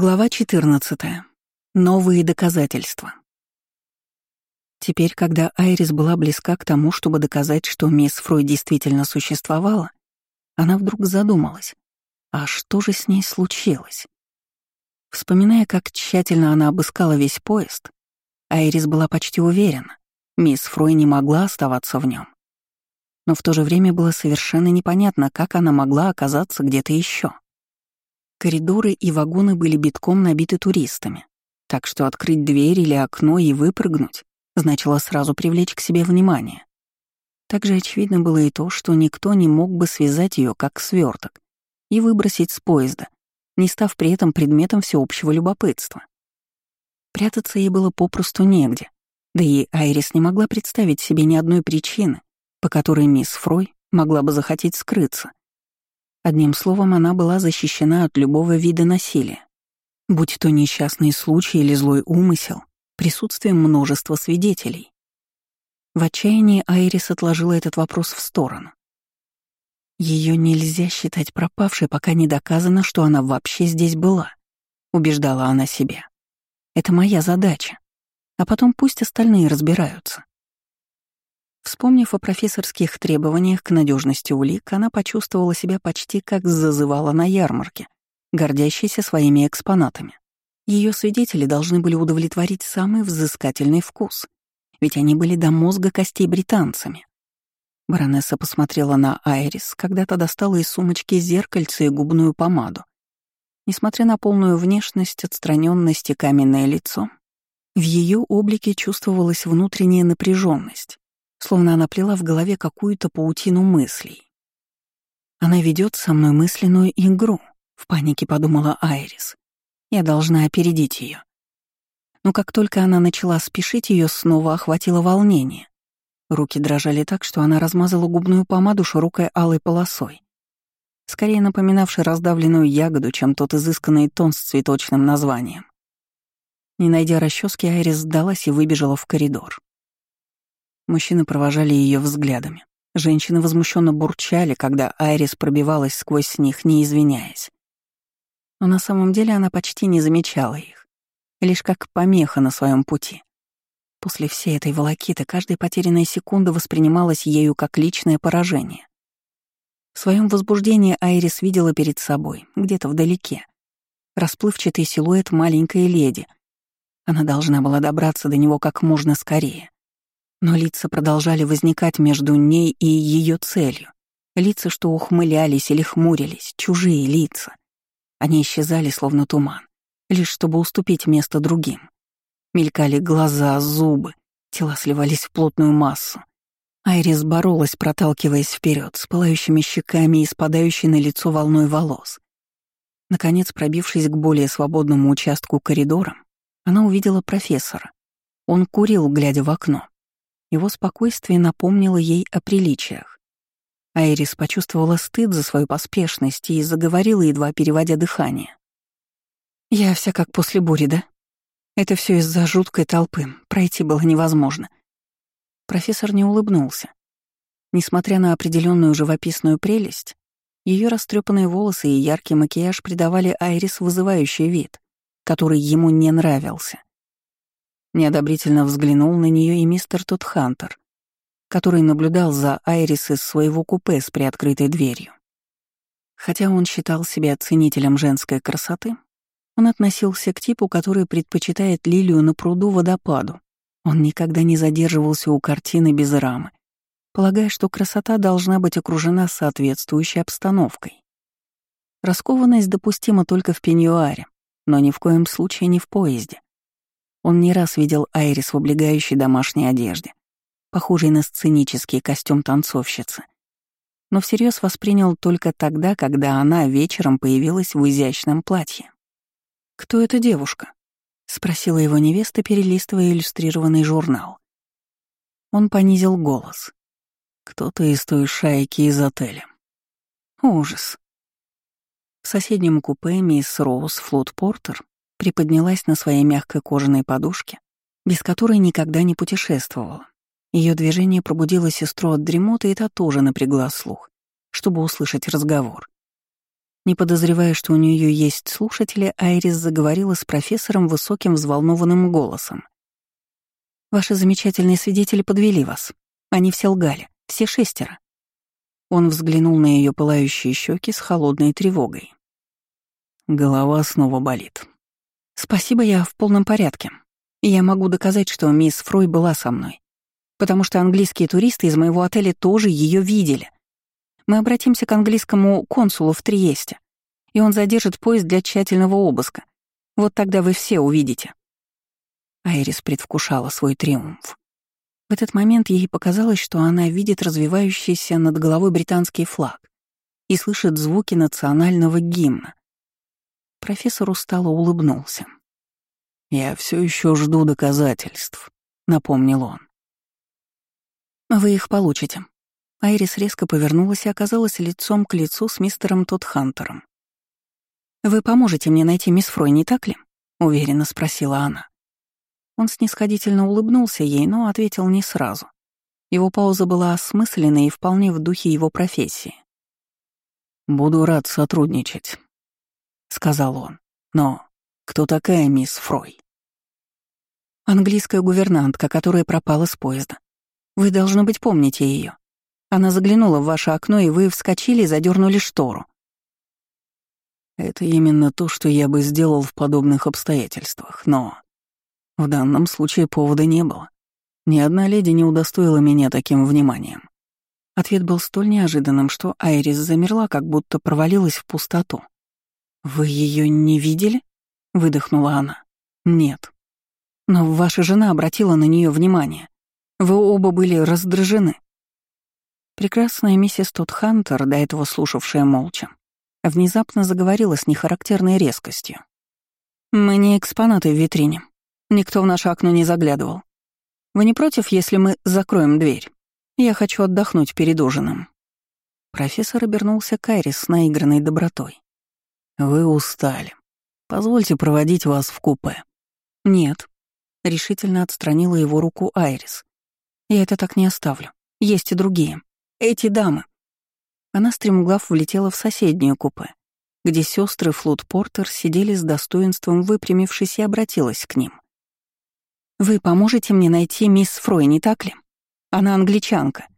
Глава 14. Новые доказательства. Теперь, когда Айрис была близка к тому, чтобы доказать, что мисс Фрой действительно существовала, она вдруг задумалась, а что же с ней случилось? Вспоминая, как тщательно она обыскала весь поезд, Айрис была почти уверена, мисс Фрой не могла оставаться в нем. Но в то же время было совершенно непонятно, как она могла оказаться где-то еще. Коридоры и вагоны были битком набиты туристами, так что открыть дверь или окно и выпрыгнуть значило сразу привлечь к себе внимание. Также очевидно было и то, что никто не мог бы связать ее как сверток и выбросить с поезда, не став при этом предметом всеобщего любопытства. Прятаться ей было попросту негде, да и Айрис не могла представить себе ни одной причины, по которой мисс Фрой могла бы захотеть скрыться. Одним словом, она была защищена от любого вида насилия. Будь то несчастный случай или злой умысел, присутствием множества свидетелей. В отчаянии Айрис отложила этот вопрос в сторону. Ее нельзя считать пропавшей, пока не доказано, что она вообще здесь была, убеждала она себя. Это моя задача. А потом пусть остальные разбираются. Вспомнив о профессорских требованиях к надежности улик, она почувствовала себя почти как зазывала на ярмарке, гордящейся своими экспонатами. Ее свидетели должны были удовлетворить самый взыскательный вкус, ведь они были до мозга костей британцами. Баронесса посмотрела на Айрис, когда-то достала из сумочки зеркальце и губную помаду. Несмотря на полную внешность, отстраненность и каменное лицо, в ее облике чувствовалась внутренняя напряженность, словно она плела в голове какую-то паутину мыслей. «Она ведет со мной мысленную игру», — в панике подумала Айрис. «Я должна опередить ее. Но как только она начала спешить, ее снова охватило волнение. Руки дрожали так, что она размазала губную помаду широкой алой полосой, скорее напоминавшей раздавленную ягоду, чем тот изысканный тон с цветочным названием. Не найдя расчески, Айрис сдалась и выбежала в коридор. Мужчины провожали ее взглядами. Женщины возмущенно бурчали, когда Айрис пробивалась сквозь них, не извиняясь. Но на самом деле она почти не замечала их, лишь как помеха на своем пути. После всей этой волокиты каждая потерянная секунда воспринималась ею как личное поражение. В своем возбуждении Айрис видела перед собой, где-то вдалеке, расплывчатый силуэт маленькой леди. Она должна была добраться до него как можно скорее. Но лица продолжали возникать между ней и ее целью. Лица, что ухмылялись или хмурились, чужие лица. Они исчезали, словно туман, лишь чтобы уступить место другим. Мелькали глаза, зубы, тела сливались в плотную массу. Айрис боролась, проталкиваясь вперед, с пылающими щеками и спадающей на лицо волной волос. Наконец, пробившись к более свободному участку коридора, она увидела профессора. Он курил, глядя в окно. Его спокойствие напомнило ей о приличиях. Айрис почувствовала стыд за свою поспешность и заговорила, едва переводя дыхание. «Я вся как после бури, да? Это все из-за жуткой толпы, пройти было невозможно». Профессор не улыбнулся. Несмотря на определенную живописную прелесть, ее растрепанные волосы и яркий макияж придавали Айрис вызывающий вид, который ему не нравился. Неодобрительно взглянул на нее и мистер Тодхантер, который наблюдал за Айрис из своего купе с приоткрытой дверью. Хотя он считал себя ценителем женской красоты, он относился к типу, который предпочитает лилию на пруду водопаду. Он никогда не задерживался у картины без рамы, полагая, что красота должна быть окружена соответствующей обстановкой. Раскованность допустима только в пеньюаре, но ни в коем случае не в поезде. Он не раз видел Айрис в облегающей домашней одежде, похожей на сценический костюм танцовщицы. Но всерьез воспринял только тогда, когда она вечером появилась в изящном платье. «Кто эта девушка?» — спросила его невеста, перелистывая иллюстрированный журнал. Он понизил голос. «Кто-то из той шайки из отеля». Ужас. В соседнем купе мисс Роуз Флот Портер приподнялась на своей мягкой кожаной подушке, без которой никогда не путешествовала. Ее движение пробудило сестру от дремоты, и та тоже напрягла слух, чтобы услышать разговор. Не подозревая, что у нее есть слушатели, Айрис заговорила с профессором высоким взволнованным голосом. «Ваши замечательные свидетели подвели вас. Они все лгали, все шестеро». Он взглянул на ее пылающие щеки с холодной тревогой. Голова снова болит. «Спасибо, я в полном порядке. Я могу доказать, что мисс Фрой была со мной, потому что английские туристы из моего отеля тоже ее видели. Мы обратимся к английскому консулу в Триесте, и он задержит поезд для тщательного обыска. Вот тогда вы все увидите». Айрис предвкушала свой триумф. В этот момент ей показалось, что она видит развивающийся над головой британский флаг и слышит звуки национального гимна. Профессор устало улыбнулся. «Я все еще жду доказательств», — напомнил он. «Вы их получите», Айрис резко повернулась и оказалась лицом к лицу с мистером Тодхантером. «Вы поможете мне найти мисс Фрой, не так ли?» — уверенно спросила она. Он снисходительно улыбнулся ей, но ответил не сразу. Его пауза была осмысленной и вполне в духе его профессии. «Буду рад сотрудничать», — сказал он. «Но кто такая мисс Фрой?» «Английская гувернантка, которая пропала с поезда. Вы, должно быть, помните ее. Она заглянула в ваше окно, и вы вскочили и задернули штору. Это именно то, что я бы сделал в подобных обстоятельствах, но в данном случае повода не было. Ни одна леди не удостоила меня таким вниманием. Ответ был столь неожиданным, что Айрис замерла, как будто провалилась в пустоту. «Вы ее не видели?» — выдохнула она. «Нет. Но ваша жена обратила на нее внимание. Вы оба были раздражены. Прекрасная миссис Тодхантер, до этого слушавшая молча, внезапно заговорила с нехарактерной резкостью. «Мы не экспонаты в витрине. Никто в наше окно не заглядывал. Вы не против, если мы закроем дверь? Я хочу отдохнуть перед ужином». Профессор обернулся к Айрис с наигранной добротой. «Вы устали. Позвольте проводить вас в купе». «Нет», — решительно отстранила его руку Айрис. «Я это так не оставлю. Есть и другие». Эти дамы!» Она стремглав влетела в соседнее купе, где сестры Флуд Портер сидели с достоинством выпрямившись и обратилась к ним. «Вы поможете мне найти мисс Фрой, не так ли? Она англичанка».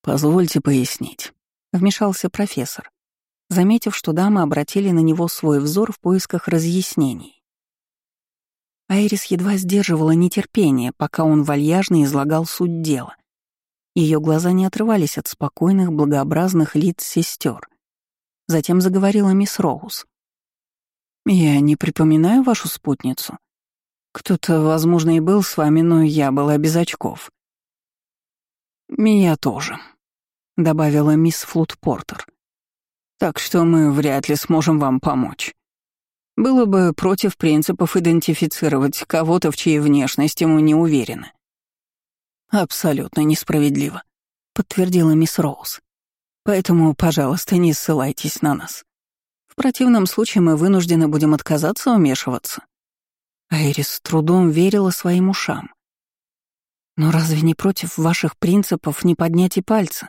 «Позвольте пояснить», — вмешался профессор, заметив, что дамы обратили на него свой взор в поисках разъяснений. Айрис едва сдерживала нетерпение, пока он вальяжно излагал суть дела — ее глаза не отрывались от спокойных, благообразных лиц сестер. Затем заговорила мисс Роуз. «Я не припоминаю вашу спутницу. Кто-то, возможно, и был с вами, но я была без очков». «Меня тоже», — добавила мисс Флут Портер. «Так что мы вряд ли сможем вам помочь. Было бы против принципов идентифицировать кого-то, в чьей внешности мы не уверены. «Абсолютно несправедливо», — подтвердила мисс Роуз. «Поэтому, пожалуйста, не ссылайтесь на нас. В противном случае мы вынуждены будем отказаться вмешиваться». Айрис с трудом верила своим ушам. «Но разве не против ваших принципов не поднять и пальца,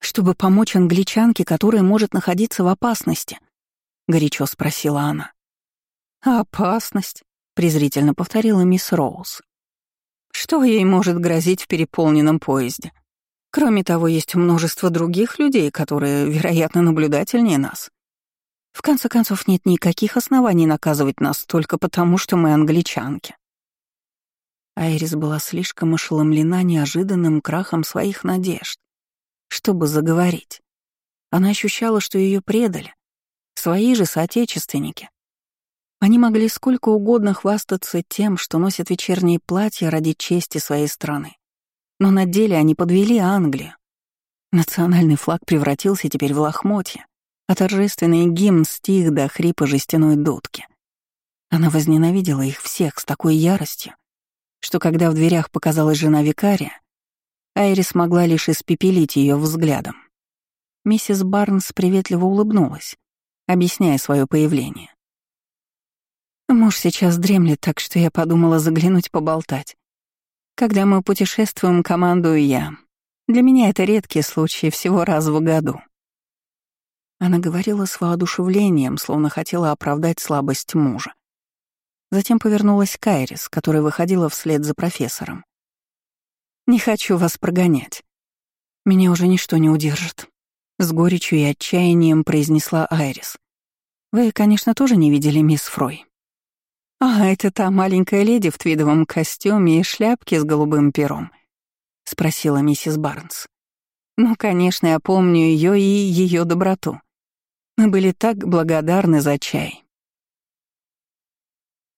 чтобы помочь англичанке, которая может находиться в опасности?» — горячо спросила она. «Опасность», — презрительно повторила мисс Роуз. Что ей может грозить в переполненном поезде? Кроме того, есть множество других людей, которые, вероятно, наблюдательнее нас. В конце концов, нет никаких оснований наказывать нас только потому, что мы англичанки. Айрис была слишком ошеломлена неожиданным крахом своих надежд, чтобы заговорить. Она ощущала, что ее предали, свои же соотечественники, они могли сколько угодно хвастаться тем, что носят вечерние платья ради чести своей страны. Но на деле они подвели Англию. Национальный флаг превратился теперь в лохмотья, а торжественный гимн стих до хрипа жестяной дудки. Она возненавидела их всех с такой яростью, что когда в дверях показалась жена викария, Айрис могла лишь испепелить ее взглядом. Миссис Барнс приветливо улыбнулась, объясняя свое появление. Муж сейчас дремлет, так что я подумала заглянуть поболтать. Когда мы путешествуем, командую я. Для меня это редкий случай, всего раз в году. Она говорила с воодушевлением, словно хотела оправдать слабость мужа. Затем повернулась к Айрис, которая выходила вслед за профессором. «Не хочу вас прогонять. Меня уже ничто не удержит», — с горечью и отчаянием произнесла Айрис. «Вы, конечно, тоже не видели мисс Фрой?» «А, это та маленькая леди в твидовом костюме и шляпке с голубым пером», — спросила миссис Барнс. «Ну, конечно, я помню ее и ее доброту. Мы были так благодарны за чай.